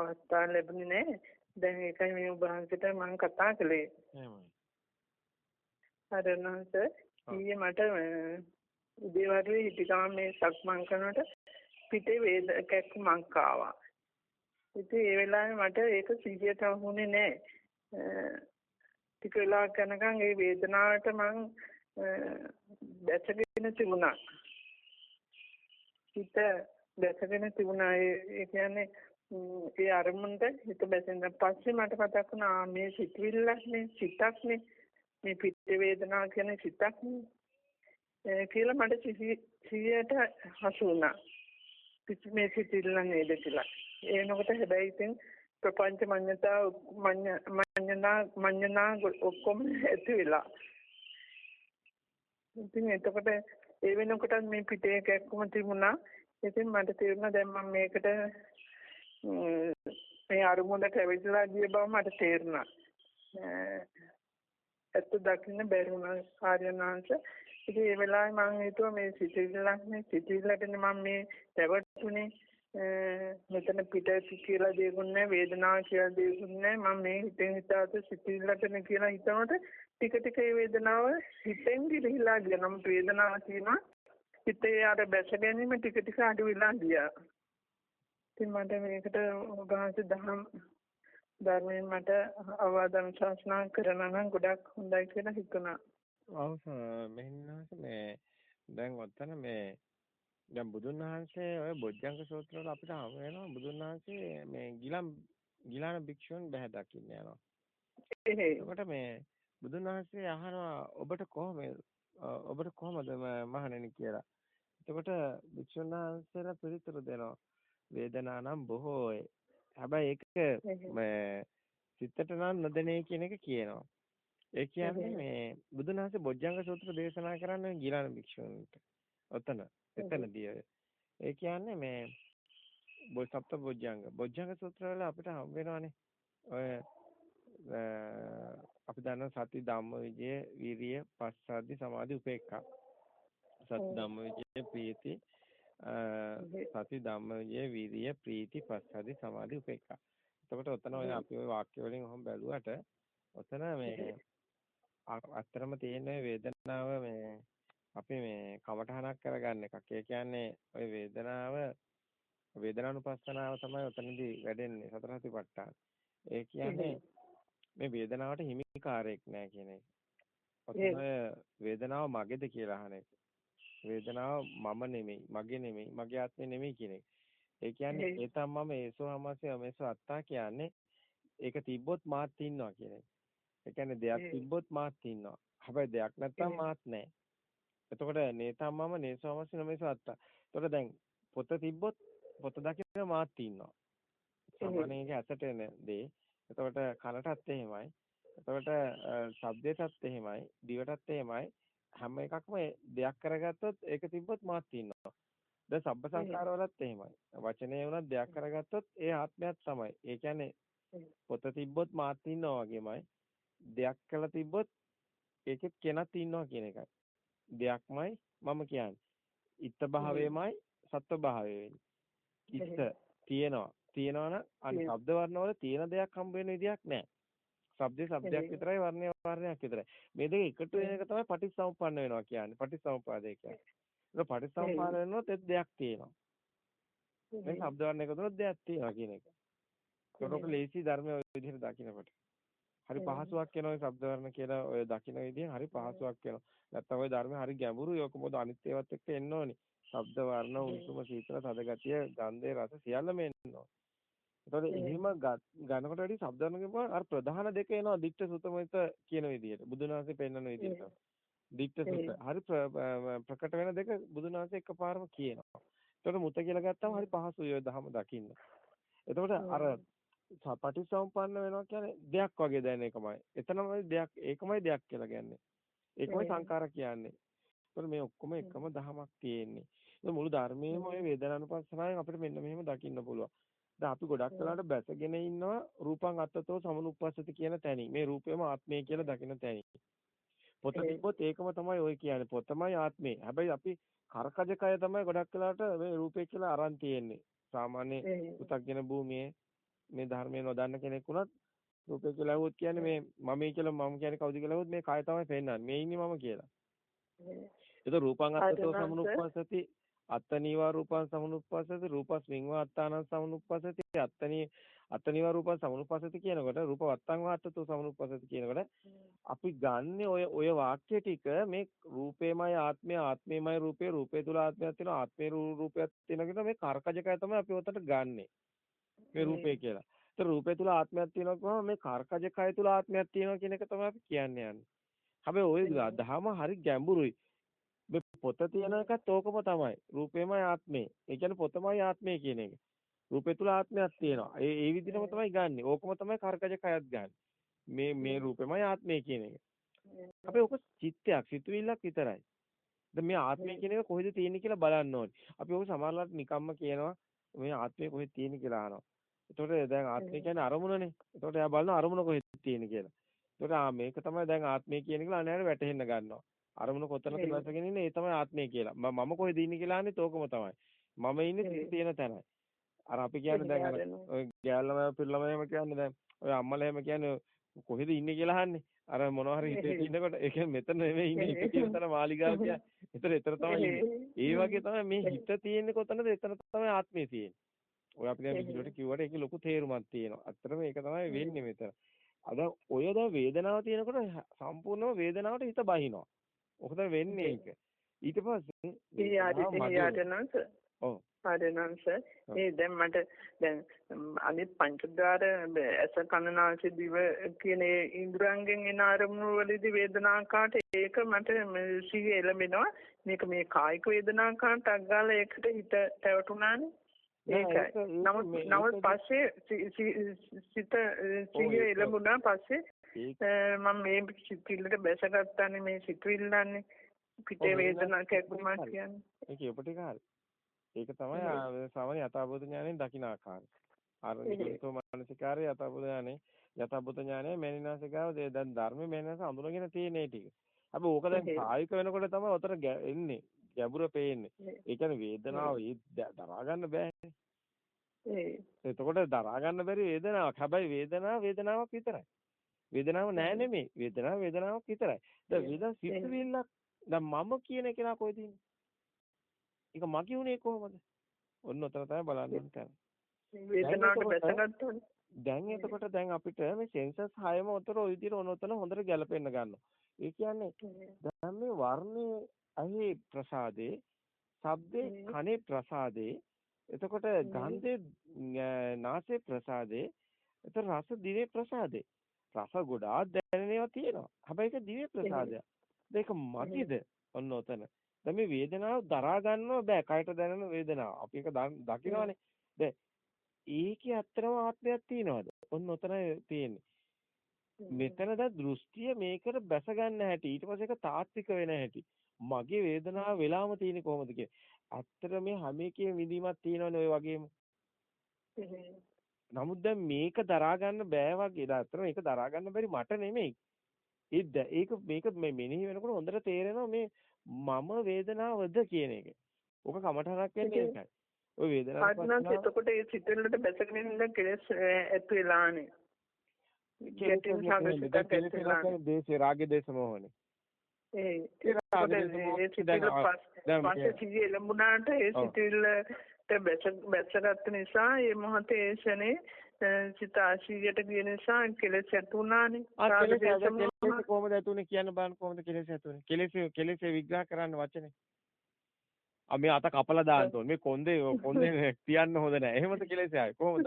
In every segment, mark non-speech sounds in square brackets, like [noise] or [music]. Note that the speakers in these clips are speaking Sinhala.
අවස්ථාව ලැබුණේ නැහැ. දැන් ඒකයි මේ වහන්සේට මම කතා කළේ. එහෙමයි. හරිනහස ඊයේ මට උදේ වරුවේ හිටිකාම මේ සක්මන් කරනකොට පිටේ වේද කැක්කමක් ආවා. ඉතින් ඒ වෙලාවේ මට ඒක සිහියට වුණේ නැහැ. ටික වෙලාවක් යනකම් ඒ වේදනාවට මං දැසගෙන තිබුණා. හිත දැසගෙන තිබුණා. ඒ කියන්නේ ඒ අරමුණට හිත බැසෙන්න පස්සේ මට මතක් වුණා මේ සිතුවිල්ලක් නේ සිතක් නේ මේ පිට වේදනාව කියන සිතක් නේ කියලා මට සිහියට හසු වුණා. පිට මේ සිතුවිල්ල නේද කියලා. එනකොට හැබැයි ඉතින් ප්‍රපංච මඤ්ඤතා මඤ්ඤනා මඤ්ඤනා ඔක්කොම ඇති වෙලා. ඉතින් එතකොට ඒ වෙනකොට මේ පිටේ කැක්කම තිබුණා. ඉතින් මට තේරුණා දැන් මම මේකට මේ අරමුණට ඇවිල්ලා ගිය බව මට තේරුණා. ඇත්ත දකින්න බැරි වුණා ආර්යනාංශ. ඉතින් ඒ වෙලාවේ මම හිතුවා මේ සිතිවිල්ලක් නේ සිතිවිල්ලටනේ මම මේ රැවටුනේ. මෙතන පිට කියලා දෙයක්ුන්නේ වේදනාව කියලා දෙයක්ුන්නේ මම මේ හිතෙන් හිතාත සිතිවිල්ලටනේ කියලා හිතනකොට ටික ටික ඒ වේදනාව හිතෙන් ගිලිහිලා ගියා. නම් වේදනාව තියෙනවා හිතේ අර බැස ගැනීම ටික ටික අඩු වෙලා ගියා. ඉතින් මට මේකට ඔබ වහන්සේ දහම් ධර්මයෙන් මට අවවාදම් ශාසනා කරනවා නම් ගොඩක් හොඳයි කියලා හිතුණා. ඔව් මෙන්නහස මේ දැන් ඔතන මේ දැන් බුදුන් වහන්සේ ඔය බොජ්ජංග සූත්‍ර වල අපිට හමු වෙනවා බුදුන් වහන්සේ මේ ගිලම් ගිලාන භික්ෂුන් බහැ දකින්න යනවා. එතකොට මේ බුදුන් වහන්සේ අහනවා ඔබට කොහොමද ඔබට කොහොමද මහණෙනි කියලා. එතකොට භික්ෂුන් වහන්සේලා පිළිතුරු දෙනවා. වේදනා නම් බොහෝයි. හැබැයි ඒක මේ සිතට නම් නොදෙනේ කියන එක කියනවා. ඒ කියන්නේ මේ බුදුන් වහන්සේ බොජ්ජංග සූත්‍ර දේශනා කරන්නේ ගිලාන භික්ෂුන්ට. ඔතන එතනදී ඒ කියන්නේ මේ සප්ත බොජ්ජංග. බොජ්ජංග සූත්‍ර වල අපිට හම් වෙනවානේ. ඔය අපි දන්න සති ධම්ම විජය විරිය පස්සද්ධි සමාධි උපේක්ඛා. සති ධම්ම විජය ප්‍රීති සති ධම්මයේ විරිය ප්‍රීති පස්සදි සමාධි උපේක්ඛා. එතකොට ඔතන ඔය අපි ඔය වාක්‍ය වලින් ඔහොම බැලුවට ඔතන මේ අත්‍තරම තියෙන වේදනාව මේ අපි මේ කමටහනක් කරගන්න එකක්. ඒ කියන්නේ ඔය වේදනාව වේදනානුපස්සනාව තමයි ඔතනදී වැඩෙන්නේ සතර සතිපට්ඨාන. ඒ කියන්නේ මේ වේදනාවට හිමිකාරයක් නෑ කියන එක. ඔතන වේදනාව මගේද කියලා අහන එක. වේදනාව මම නෙමෙයි, මගේ නෙමෙයි, මගේ ආත්මෙ නෙමෙයි කියන එක. ඒ කියන්නේ ඒ තමම ඒසෝ හමසේ මේසෝ අත්තා කියන්නේ ඒක තිබ්බොත් මාත් ඉන්නවා කියන එක. ඒ කියන්නේ දෙයක් තිබ්බොත් මාත් ඉන්නවා. හැබැයි දෙයක් නැත්තම් මාත් නැහැ. එතකොට නේතම්මම නේසෝ හමසේ නමේසෝ අත්තා. එතකොට දැන් පොත තිබ්බොත් පොත දකින්න මාත් ඉන්නවා. සාමාන්‍යයෙන් ඇසට එන දේ. එතකොට කනටත් එහෙමයි. එතකොට ශබ්දයටත් එහෙමයි, දිවටත් එහෙමයි. හැම එකක්ම දෙයක් කරගත්තොත් ඒක තිබ්බොත් මාත් ඉන්නවා. දැන් සබ්බ සංකාර වලත් එහෙමයි. වචනේ වුණත් දෙයක් කරගත්තොත් ඒ ආත්මයක් තමයි. ඒ කියන්නේ පොත තිබ්බොත් මාත් ඉන්නවා වගේමයි. දෙයක් කළා තිබ්බොත් ඒකෙත් කෙනත් ඉන්නවා කියන එකයි. දෙයක්මයි මම කියන්නේ. ඉත්ත භාවයමයි සත්ව භාවය වෙන්නේ. ඉත්ත තියෙනවා. තියෙනවා නම් අනිත් ශබ්ද වර්ණ වල තියෙන දෙයක් හම්බ වෙන විදියක් නැහැ. ශබ්දේ ශබ්දයක් විතරයි වර්ණය වර්ණයක් විතරයි. මේ දෙක එකතු වෙන එක තමයි පටිච්චසමුප්පන්න වෙනවා කියන්නේ. පටිච්චසමුපාදය කියන්නේ. ඒක පටිච්චසමුපාද වෙනොත් එත් දෙයක් තියෙනවා. මේ ශබ්ද වර්ණ එකතු වුණොත් දෙයක් තියෙනවා කියන එක. ඒකට ලේසි ධර්මය ඔය විදිහට දකින්නකොට. හරි පහසුවක් වෙනවා ඔය ශබ්ද වර්ණ කියලා ඔය දකින්න විදිහ හරි පහසුවක් වෙනවා. නැත්තම් ඔය ධර්මය හරි ගැඹුරුයි. ඔක මොකද අනිත් ඒවාත් එක්ක එන්න ඕනේ. ශබ්ද වර්ණ උණුසුම සීතල තද ගතිය ගන්ධය රස සියල්ලම එන්න ඕනේ. එතකොට එහෙම ගන්නකොට වැඩි කියපුවා අර ප්‍රධාන දෙක එනවා ditta සුතමිත කියන විදිහට බුදුන් වහන්සේ පෙන්වන විදිහට. ditta සුත. හරි ප්‍රකට වෙන දෙක බුදුන් වහන්සේ එකපාරම කියනවා. එතකොට මුත කියලා ගත්තාම හරි පහසුයි ඔය දහම දකින්න. එතකොට අර පටිසම්පන්න වෙනවා කියන්නේ දෙයක් වගේ දැනෙන එකමයි. එතනමයි දෙයක් ඒකමයි දෙයක් කියලා කියන්නේ. ඒකමයි සංඛාර කියන්නේ. ඒතකොට මේ ඔක්කොම එකම දහමක් තියෙන්නේ. මුළු ධර්මයේම ඔය වේදනානුපස්සනාවෙන් අපිට මෙන්න මෙහෙම දකින්න පුළුවන්. දැන් අපි ගොඩක් වෙලාවට බැසගෙන ඉන්නවා රූපං අත්තතෝ සමනුප්පස්සති කියන තැනින්. මේ රූපයම ආත්මය කියලා දකින තැනින්. පොත තිබ්බොත් ඒකම තමයි ඔය කියන්නේ. පොතමයි ආත්මේ. හැබැයි අපි කරකජ කය තමයි ගොඩක් වෙලාවට මේ රූපේ කියලා අරන් තියෙන්නේ. සාමාන්‍ය පු탁ගෙන භූමියේ මේ ධර්මය නොදන්න කෙනෙක් වුණත් රූපය කියලා ඇහුවොත් කියන්නේ මේ මමයි කියලා මම කියන්නේ කවුද කියලා ඇහුවොත් මේ කය තමයි පෙන්වන්නේ. මේ ඉන්නේ මම කියලා. ඒක රූපං අත්තෝ සමනුප්පස්සති අත්තනීවා රූපං සමනුප්පස්සති රූපස්මින්වා අත්තානං සමනුප්පස්සති අත්තනී අත්තනීවා රූපං සමනුප්පස්සති කියනකොට රූප වත්තං වාත්තතෝ සමනුප්පස්සති කියනකොට අපි ගන්නෙ ඔය ඔය වාක්‍ය ටික මේ රූපේමයි ආත්මය ආත්මේමයි රූපේ රූපේ තුල ආත්මයක් තියෙනවා ආත්මේ රූපයක් තියෙනවා මේ කර්කජකය තමයි අපි උතට ගන්නෙ මේ රූපේ කියලා. ඒත් රූපේ තුල ආත්මයක් තියෙනවා කොහොම මේ කර්කජකය තුල ආත්මයක් තියෙනවා කියන එක තමයි අපි කියන්නේ යන්නේ. හැබැයි ওই දහම හරි ගැඹුරුයි. පොත තියෙන එකත් ඕකම තමයි. රූපේමයි ආත්මේ. ඒ කියන්නේ පොතමයි ආත්මේ කියන එක. රූපේ තුල ආත්මයක් තියෙනවා. ඒ ඒ විදිහටම තමයි ගන්නෙ. ඕකම තමයි කර්කජ කයත් ගන්නෙ. මේ මේ රූපේමයි ආත්මේ කියන එක. අපි ඕක චිත්තයක්, සිතුවිල්ලක් විතරයි. දැන් මේ ආත්මය කියන එක කොහෙද තියෙන්නේ කියලා බලන්න ඕනේ. අපි ඕක සමහරවිට නිකම්ම කියනවා මේ ආත්මය කොහෙද තියෙන්නේ කියලා අහනවා. එතකොට දැන් ආත්මය කියන්නේ අරමුණනේ. එතකොට එයා බලනවා අරමුණ කොහෙද තියෙන්නේ කියලා. එතකොට ආ මේක තමයි දැන් ආත්මය කියන එක අනෑර වැටහෙන්න ගන්නවා. අරමුණ කොතනද වැසගෙන ඉන්නේ ඒ තමයි ආත්මය කියලා. මම කොහෙද ඉන්නේ කියලා අහන්නේ තෝකම තමයි. මම ඉන්නේ තියෙන තැනයි. අර අපි කියන්නේ දැන් අර ගෑල්ලම පිල්ලම එහෙම කියන්නේ දැන් ඔය අම්මලා එහෙම කියන්නේ කොහෙද ඉන්නේ කියලා අහන්නේ. අර මොනවා හරි හිතේ ඉන්නකොට ඒ කියන්නේ මෙතන නෙමෙයි ඉන්නේ ඉන්නේ කියන තැන මාලිගාව කියන්නේ. එතන එතන තමයි ඉන්නේ. ඒ වගේ තමයි මේ හිත තියෙන්නේ කොතනද එතන තමයි ආත්මය තියෙන්නේ. ඔය අපි දැන් විදිහට කිව්වට ඒකේ ලොකු තේරුමක් තියෙනවා. ඇත්තටම ඒක තමයි වෙන්නේ මෙතන. අද ඔය දැන් වේදනාව තියෙනකොට සම්පූර්ණම වේදනාවට හිත බහිනවා. ඔකද වෙන්නේ ඒක. ඊට පස්සේ ඒ ආදිතේ ඔව්. ආදනංශ ඒ දැන් මට දැන් අනිත් පංචද්වාර ඇස කන නාසය දිව කියන ඒ ඉන්ද්‍රයන්ගෙන් එන අරමුණු වලදී වේදනාකාට ඒක මට සිහිය එළඹෙනවා. මේක මේ කායික වේදනාකාට අග්ගාල ඒකට හිත පැවතුනානේ ඒකයි. නමුත් නමුත් පස්සේ සිත සිහිය එළඹුණා පස්සේ මම මේ සිතිල්ලට බැසගත්තානේ මේ සිතුවිල්ලන්නේ පිටේ වේදනා කැක්කුමක් කියන්නේ ඒක උපටික හරි ඒක තමයි සාමාන්‍ය යථාභූත ඥාණයෙන් දකින්න ආකාරය. අර නිකේතෝ මානසිකාරය යථාභූත ඥානෙ යථාභූත ඥානෙ මෙනිනාසිකාව දැන් ධර්මයේ මෙනිනාස අඳුනගෙන තියෙන ටික. හැබැයි ඕක දැන් කායික වෙනකොට තමයි උතර එන්නේ. ගැඹුර පේන්නේ. ඒ කියන්නේ වේදනාව දරා ගන්න බෑනේ. එතකොට දරා ගන්න බැරි වේදනාවක්. හැබැයි වේදනාව වේදනාවක් විතරයි. වේදනාව නෑ නෙමෙයි. වේදනාව වේදනාවක් විතරයි. දැන් වේදනාව සිත්විල්ලක් දැන් මම කියන කෙනා කොහෙද ඉන්නේ? ඒක මගේ උනේ කොහොමද? ඔන්න ඔතන තමයි බලන්න ඕනේ. වේදනාවට බැසගත්තොත් දැන් එතකොට දැන් අපිට මේ සෙන්සස් හයම උතර ওই විදිහට ඔන්න ඔතන හොඳට ගැලපෙන්න ගන්නවා. ඒ කියන්නේ දැන් මේ වර්ණයේ ඇහි ප්‍රසාදේ, ශබ්දේ කනේ ප්‍රසාදේ, එතකොට ගන්ධේ නාසයේ ප්‍රසාදේ, එතකොට රස දිවේ ප්‍රසාදේ. රස ගොඩාක් දැනෙනවා තියෙනවා. හැබැයි ඒක දිවේ ප්‍රසාදයක්. ඒක මගේද? ඔන්න ඔතන. දැන් මේ වේදනාව දරා ගන්නව බෑ. කයට දැනෙන වේදනාව. අපි ඒක දකිනවනේ. දැන් ඒකේ ඇත්තම ආත්මයක් තියනවාද? ඔන්න ඔතනයි තියෙන්නේ. මෙතන ද දෘෂ්ටිය මේකට බැස ගන්න හැටි. ඊට පස්සේ ඒක තාත්වික වෙන හැටි. මගේ වේදනාව වෙලාම තියෙන්නේ කොහොමද කියලා. ඇත්තට මේ හැම එකේ විඳීමක් තියෙනවනේ ඔය වගේම. නමුත් දැන් මේක දරා ගන්න බෑ වගේ. ඇත්තට මේක දරා ගන්න බැරි මට නෙමෙයි. ඒත් ඒක මේක මේ මෙනෙහි වෙනකොට හොඳට තේරෙනවා මේ මම වේදනාවද කියන එක. ඔක කමඨහනක් වෙන්නේ ඒකයි. ඔය වේදනාවක් පස්සේ එතකොට ඒ සිතෙල්ලට බැසගෙන ඉන්න කෙලස් ඇතු වෙලානේ. දේශේ රාගේ දේශ මොහොනේ. ඒ ඒ සිතෙල්ල පස්සේ සිහිය ඒ සිතෙල්ලට බැසගත්ත නිසා මේ මොහොතේ ශනේ සිත ආශීර්යයට ගිය නිසා කෙලෙස් ඇතුණානේ. කෙලෙස් කොහොමද ඇතුනේ කියන්න බලන්න කොහොමද කෙලෙස් ඇතුනේ? කෙලෙස් කෙලෙස් විග්‍රහ කරන්න වචනේ. ආ මේ අත කපලා දාන්න ඕනේ. මේ කොන්දේ කොන්දේ තියන්න හොඳ නැහැ. එහෙමද කෙලෙස් ආවේ කොහොමද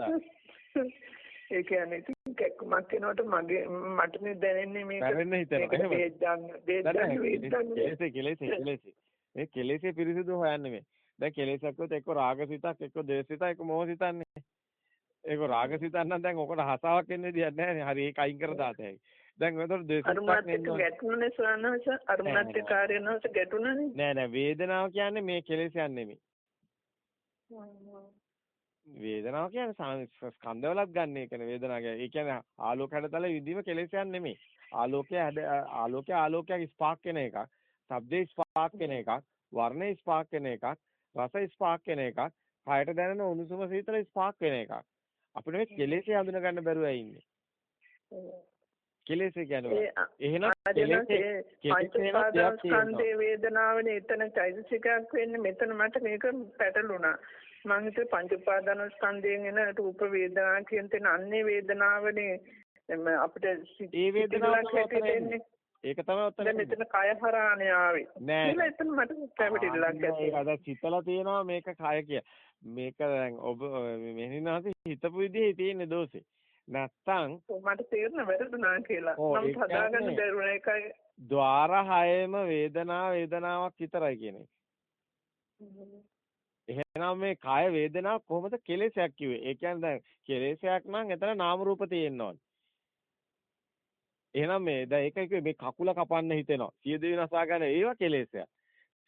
[laughs] ඒ කියන්නේ කැක්කමක් කෙනාට මගේ මටනේ දැනෙන්නේ මේක. දැනෙන්න හිතෙනවා. එහෙම. කෙලෙස් කෙලෙස් කෙලෙස්. මේ කෙලෙසේ පිරිසිදු හොයන්නේ මේ. දැන් කෙලෙසක්වත් එක්ක රාගසිතක් එක්ක ද්වේෂසිතක් එක්ක මොහසිතන්නේ. ඒක රාගසිතක් නම් දැන් ඔකට හසාවක් එන්නේ දෙයක් නැහැ නේ. හරි ඒක අයින් කර දාතයි. දැන් මෙතන දේශයක් නෙන්නේ. ගැටුනේ සවනස අරුණත් කාර්යනස ගැටුණනේ. නෑ නෑ වේදනාව කියන්නේ මේ කෙලෙසයක් නෙමෙයි. වේදනාව කියන්නේ ස්කන්ධවලත් ගන්න එකනේ වේදනාව කියන්නේ. ඒ කියන්නේ ආලෝක හැඩතල විදීම කෙලෙසයක් නෙමෙයි. ආලෝකය හැඩ ආලෝකය ආලෝකයක් ස්පාක් වෙන එකක්. ශබ්දේ ස්පාක් වෙන එකක්. වර්ණේ ස්පාක් වෙන එකක්. රස ස්පාක් වෙන එකක්. කයට දැනෙන උණුසුම සීතල ස්පාක් වෙන එකක්. අපිට මේ කෙලෙසේ හඳුන ගන්න බැරුව ඉන්නේ. කෙලෙසේ කියන්නේ එහෙනම් කෙලෙසේ පංචස්කන්ධේ වේදනාවනේ එතන චෛතසිකයක් වෙන්නේ මෙතන මට මේක පැටළුණා. මම හිතුවේ පංච උපාදාන ස්කන්ධයෙන් එන රූප වේදනා කියන තැන අන්නේ වේදනාවනේ අපිට ඒ වේදනාවක් හැටියෙන්නේ ඒක තමයි ඔතන දැන් මෙතන කය හරහානේ ආවේ. නෑ. එතන මට කැවිටිලක් ඇති අද සිතලා තියෙනවා මේක කය කිය. මේක දැන් ඔබ මෙහෙණිනාස හිතපු විදිහේ තියෙන දෝෂේ. නැත්තම් මට තේරෙන වැරදුනා කියලා. නම් හදාගන්න බැරුණ. එකයි ద్వාර හයේම වේදනා වේදනාවක් විතරයි කියන එක. එහෙනම් මේ කාය වේදනාව කොහොමද කෙලෙසයක් කිව්වේ? ඒ කියන්නේ දැන් කෙලෙසයක් නම් එතන නාම රූප තියෙන්න ඕනේ. එහෙනම් මේ දැන් ඒකයි කිව්වේ මේ කකුල කපන්න හිතෙනවා. සියදිවි නසා ගන්න ඒවා කෙලෙසයක්.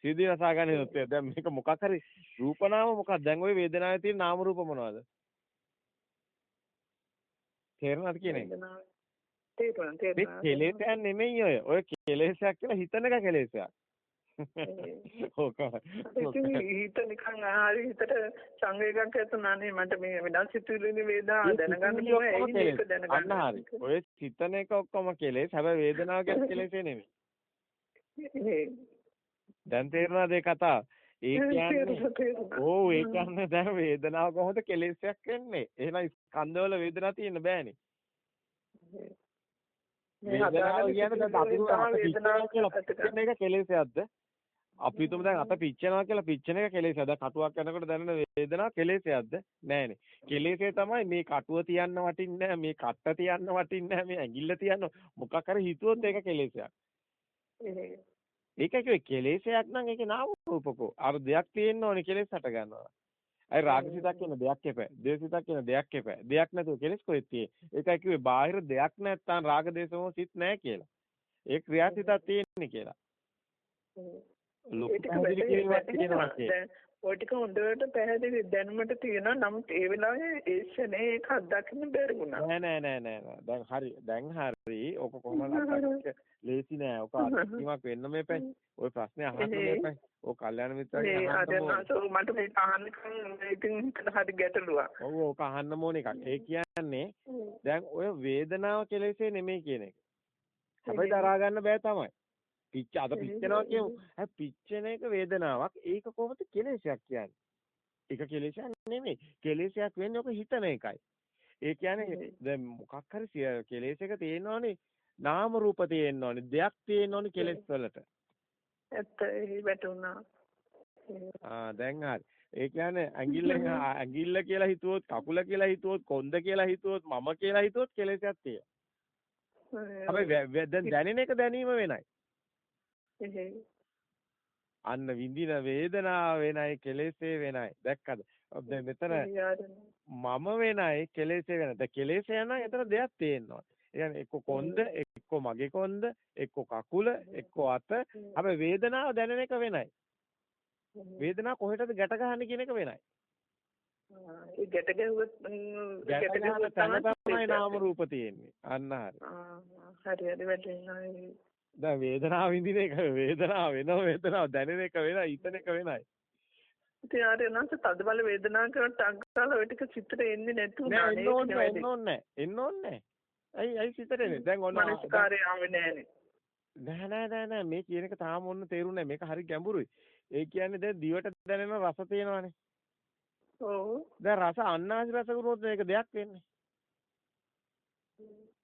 සියදිවි නසා ගන්න හිතෙනවා. දැන් මේක මොකක් හරි රූපනාම මොකක්ද? දැන් ওই වේදනාවේ තියෙන නාම රූප මොනවද? තේරෙනවද කියන එක? තේරුණා තේරුණා. කෙලෙසයක් නෙමෙයි ඔය. ඔය කෙලෙසයක් කියලා හිතන එක කෙලෙසයක්. ඕක හිත නිකන් හරි හිතට සංවේගයක් ඇතුණානේ මට මේ වෙනස් සිතුවිලි වේදනා දැනගන්න ඕනේ ඒක දැනගන්න. අන්න හරි. ඔය සිතන එක ඔක්කොම කෙලෙස්. හැබැයි වේදනාව කියන්නේ කෙලෙසේ නෙමෙයි. [laughs] දැන් තේරුණාද ඒ කතාව? ඒ කියන්නේ ඕ ඒ කියන්නේ දැන් වේදනාව කොහොමද කෙලෙසයක් වෙන්නේ? එහෙනම් ස්කන්ධවල වේදනාව තියෙන්න බෑනේ. වේදනාව කියන්නේ දැන් අපි වේදනාව කියලා පිටින් එක කෙලෙසයක්ද? අපි හිතමු දැන් අත පිච්චෙනවා කියලා පිච්චෙන එක කෙලෙසයක්ද? කටුවක් යනකොට දැනෙන වේදනාව කෙලෙසයක්ද? නෑනේ. කෙලෙසේ තමයි මේ කටුව තියන්න වටින්නේ නෑ, මේ කට්ට තියන්න වටින්නේ නෑ, මේ ඇඟිල්ල තියන්න මොකක් හරි හිතුවොත් ඒක කෙලෙසයක්. ඒකයි කිව්වේ කෙලෙසයක් නම් ඒකේ නාම රූපකෝ. අර දෙයක් තියෙන්න ඕනේ කෙලෙස් හට ගන්නවා. අය රාගසිතක් කියන දෙයක් එපා. දේශසිතක් කියන දෙයක් එපා. දෙයක් නැතුව කෙලෙස් කොහෙද තියෙන්නේ? ඒකයි කිව්වේ බාහිර දෙයක් නැත්තම් රාග දේශමෝ සිත් නැහැ කියලා. ඒ ක්‍රියාසිතක් තියෙන්නේ කියලා. ඔය ටික හොඳට පැහැදිලි දැනුමට තියෙනවා. නමුත් ඒ වෙලාවේ ඒ ශනේ ඒක අත්දකින්න බැරි වුණා. නෑ නෑ නෑ නෑ දැන් හරි දැන් හරි. ඔක කොහොමද ලේසි නෑ. ඔක අත්දැකීමක් වෙන්න මේපයි ඔය ප්‍රශ්නේ අහන්න මේපයි ඔය කල්යාණ මිත්‍රාගේ අහන්න මට මේ අහන්න ඉතින් හරි ගැටලුවක්. ඔව් ඔක අහන්න ඕන එකක්? ඒ කියන්නේ දැන් ඔය වේදනාව කෙලෙසේ නෙමෙයි කියන එක. හැබැයි දරා ගන්න බෑ තමයි පිච්ච අද පිච්චෙනවා කියමු. හැබැයි පිච්චෙන එක වේදනාවක්. ඒක කොහොමද කෙලෙසයක් කියන්නේ? ඒක කෙලෙසයක් නෙමෙයි. කෙලෙසයක් වෙන්නේ ඔක හිතන එකයි. ඒ කියන්නේ දැන් මොකක් හරි කෙලෙසයක තියෙනවනේ නාම රූප තියෙන්න ඕනේ. දෙයක් තියෙන්න ඕනේ කෙලෙස් වලට. ඇත්ත ඒ වැටුණා. ආ දැන් හරි. ඒ කියන්නේ ඇඟිල්ල [laughs] ඇඟිල්ල කියලා හිතුවොත් කකුල කියලා හිතුවොත් කොන්ද කියලා හිතුවොත් මම කියලා හිතුවොත් කෙලෙසයක් තියෙනවා. හැබැයි දැන් දැනෙන එක දැනීම වෙනයි. අන්න විඳින වේදනාව වෙනයි කෙලෙසේ වෙනයි. දැක්කද? දැන් මෙතන මම වෙනයි කෙලෙසේ වෙනයි. දැන් කෙලෙසේ යන එතන දෙයක් තියෙනවා. ඒ කියන්නේ එක්ක කොන්ද, එක්ක මගේ කොන්ද, එක්ක කකුල, එක්ක අත. හැබැයි වේදනාව දැනෙන එක වෙනයි. වේදනාව කොහෙටද ගැට ගහන්නේ කියන එක වෙනයි. ඒ ගැට ගැහුවත් ගැට ගැහුවත් තමයි නාම රූප තියෙන්නේ. අන්න හරි. හරි හරි වැටෙනවා. දැන් වේදනාව විඳින එක වේදනාව වෙනව වේදනාව දැනෙන එක වෙනයි හිතන එක වෙනයි. ඉතින් ආර එනස තද බල වේදනාවකට අග්ගාල ඔය ටික සිතට එන්නේ නැතුව නෑ එන්න ඕනේ එන්න ඕනේ එන්න ඕනේ. ඇයි ඇයි සිතට එන්නේ? දැන් ඔන්න මනස්කාරය ආවේ නෑනේ. නෑ නෑ නෑ නෑ මේ කියන එක තාම ඔන්න තේරුන්නේ මේක හරි ගැඹුරුයි. ඒ කියන්නේ දැන් දිවට දැනෙන රස තියෙනවානේ. ඔව්. දැන් රස අන්නාසි රස කරුවොත් මේක දෙයක් වෙන්නේ.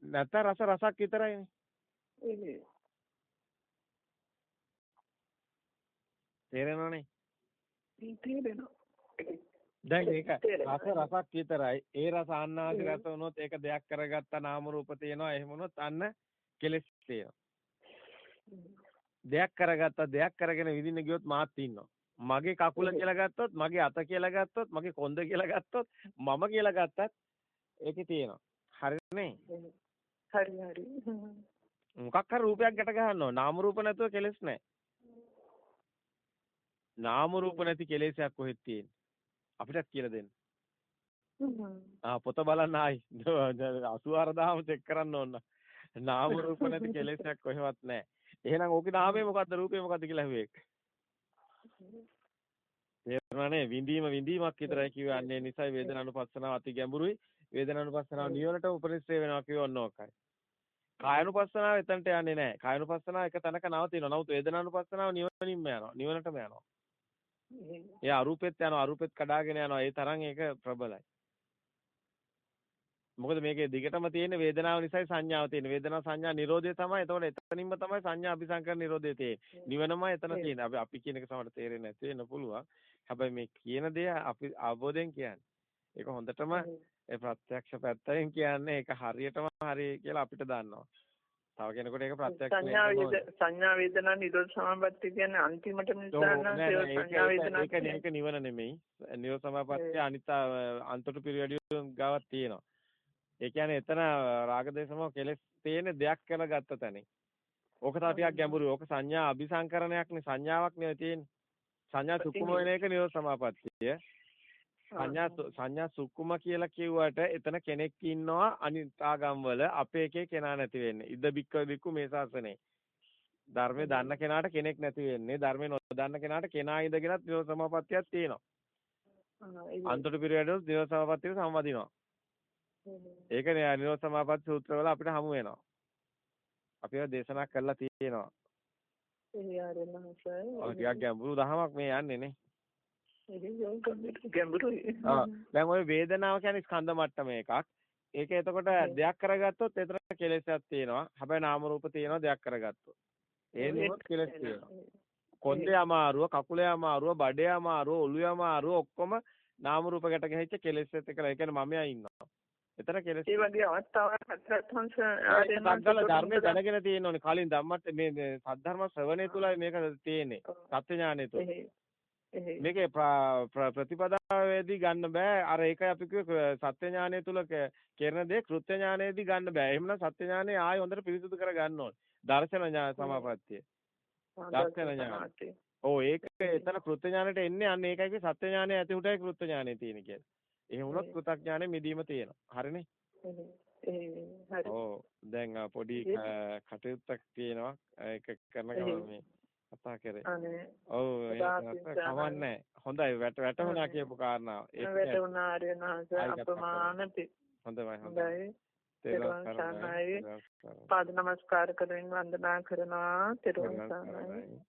නැත්නම් රස රසක් විතරයිනේ. තේරෙනවනේ. තේරෙනවා. දැන් ඒක [laughs] රස රසක් විතරයි. ඒ රස ආන්නාසි රස වුණොත් ඒක දෙයක් කරගත්ත නාම රූප තියෙනවා. එහෙම වුණොත් අන්න කෙලෙස් තියෙනවා. දෙයක් කරගත්ත දෙයක් කරගෙන විඳින්න ගියොත් මාත් ඉන්නවා. මගේ කකුල කියලා ගත්තොත්, මගේ අත කියලා ගත්තොත්, මගේ කොන්ද කියලා ගත්තොත්, මම කියලා ගත්තත් ඒකේ තියෙනවා. හරිනේ? හරි හරි. මොකක් හරි රූපයක් ගැට ගන්නවා. නාම රූප නැතුව කෙලෙස් නැහැ. නාම රූප නැති කෙලෙසයක් කොහෙද තියෙන්නේ? අපිටත් කියලා දෙන්න. ආ පොත බලන්න ආයි 84000ම චෙක් කරන්න ඕන. නාම රූප නැති කෙලෙසයක් කොහෙවත් නැහැ. එහෙනම් ඕකේ නාමය මොකද්ද රූපය මොකද්ද කියලා අහුවේ. තේරුණානේ විඳීම විඳීමක් විතරයි කියවන්නේ නිසයි වේදනානුපස්සනාව අති ගැඹුරුයි. වේදනානුපස්සනාව නිවනට උපනිශ්‍රේ වෙනවා කියවන්න ඕකයි. කායනුපස්සනාව එතනට යන්නේ නැහැ. කායනුපස්සනාව එක තැනක නවතිනවා. නමුත් වේදනානුපස්සනාව නිවනින්ම යනවා. නිවනටම යනවා. ඒ අරූපෙත් යනවා. අරූපෙත් කඩාගෙන යනවා. ඒ තරම් ඒක ප්‍රබලයි. මොකද මේකේ දිගටම තියෙන වේදනාව නිසායි සංඥාව තියෙන. වේදනා සංඥා නිරෝධය තමයි. එතකොට එතනින්ම තමයි සංඥා අபிසංකර නිරෝධය තියෙන්නේ. නිවනමයි එතන තියෙන්නේ. අපි අපි කියන එක සමහරට තේරෙන්නේ නැති වෙන්න පුළුවන්. හැබැයි මේ කියන දේ අපි අවබෝධයෙන් කියන්නේ. ඒක හොඳටම ඒ ප්‍රත්‍යක්ෂ පැත්තෙන් කියන්නේ ඒක හරියටම හරි කියලා අපිට දන්නවා. තව කෙනෙකුට ඒක ප්‍රත්‍යක්ෂ සංඥා වේද සංඥා වේදනා නිරෝධ සමාපatti කියන්නේ අන්තිමටම නිසාන සංඥා වේදනා ඒක ඒක නිවන නෙමෙයි. නිරෝධ සමාපatti අනිත් අන්තර පිරියඩිය ගාවක් තියෙනවා. ඒ කියන්නේ එතන රාගදේශම කෙලස් තියෙන දෙයක් කියලා ගත්ත තැනින්. ඕක තව ටිකක් ගැඹුරුයි. ඕක සංඥා අபிසංකරණයක්නේ සංඥාවක් නෙවෙයි තියෙන්නේ. සංඥා සුකුම වෙන එක නිරෝධ සමාපත්තිය. සංඥා සංඥා සුකුම කියලා කිව්වට එතන කෙනෙක් ඉන්නවා අනිත්ආගම් වල අපේ එකේ කෙනා නැති වෙන්නේ. ඉද බික්ක බික්කු මේ ශාසනේ. ධර්මයේ දන්න කෙනාට කෙනෙක් නැති වෙන්නේ. ධර්මයේ නොදන්න කෙනාට කෙනා ඉඳගෙනත් නිරෝධ සමාපත්තියක් තියෙනවා. අන්තර පිරියඩොත් නිරෝධ සමාපත්තියට සම්බන්ධිනවා. ඒක නිරෝධ සමාපatti සූත්‍රවල අපිට හමු වෙනවා. අපි ඒවා දේශනා කරලා තියෙනවා. ඒ ආරෙන්නසයි. ඔය ටිකක් ගැඹුරු දහමක් මේ යන්නේ නේ. ගැඹුරුයි. ආ දැන් ওই වේදනාව කියන්නේ ස්කන්ධ මට්ටම එකක්. ඒක එතකොට දෙයක් කරගත්තොත් එතන කෙලෙසක් තියෙනවා. හැබැයි නාම රූප තියෙනවා දෙයක් කරගත්තොත්. ඒ නියොත් කෙලස් තියෙනවා. කොන්දේ අමාරුව, කකුලේ අමාරුව, බඩේ අමාරුව, ඔළුවේ අමාරුව ඔක්කොම නාම රූප ගැට ගැහිච්ච කෙලෙස් එක්කලා. ඒ කියන්නේ මමයා ඉන්නවා. එතන කෙලස් ඒ වගේ අවස්ථාවක් හංස ආරෙන්න ධර්මයේ දැනගෙන තියෙන්න ඕනේ. කලින් ධම්මත් මේ සද්ධර්ම ශ්‍රවණය තුලයි මේක තියෙන්නේ. සත්‍ය ඥානය තුල. මේකේ ප්‍රතිපදාවේදී ගන්න බෑ. අර ඒකයි අපි කිව්වේ සත්‍ය ඥානය තුල කරන දේ කෘත්‍ය ඥානයේදී ගන්න බෑ. එහෙමනම් සත්‍ය ඥානය ආයෙ හොඳට පිරිසුදු කර ගන්න ඕනේ. දර්ශන ඥාන සමාපත්තිය. දර්ශන ඥාන. ඔව් ඒක එතන කෘත්‍ය ඥානයට එන්නේ අන්න ඒකයි සත්‍ය ඥානය ඇති උටයි කෘත්‍ය ඥානය තියෙන කියලා. එහෙම වුණොත් කෘතඥානෙ මිදීම තියෙනවා. හරිනේ? ඔව්. දැන් පොඩි කටයුත්තක් තියෙනවා. ඒක කරන ගමන් මේ කතා කරේ. ඔව් ඒක කවන්නේ. හොඳයි වැට වැටුණා කියපු කාරණාව. ඒක වැටුණා ආර්යනාස අප්‍රමාණති. හොඳයි හොඳයි. තෙරුවන් සරණයි. පාද නමස්කාර කරමින් වන්දනා කරනවා. තෙරුවන් සරණයි.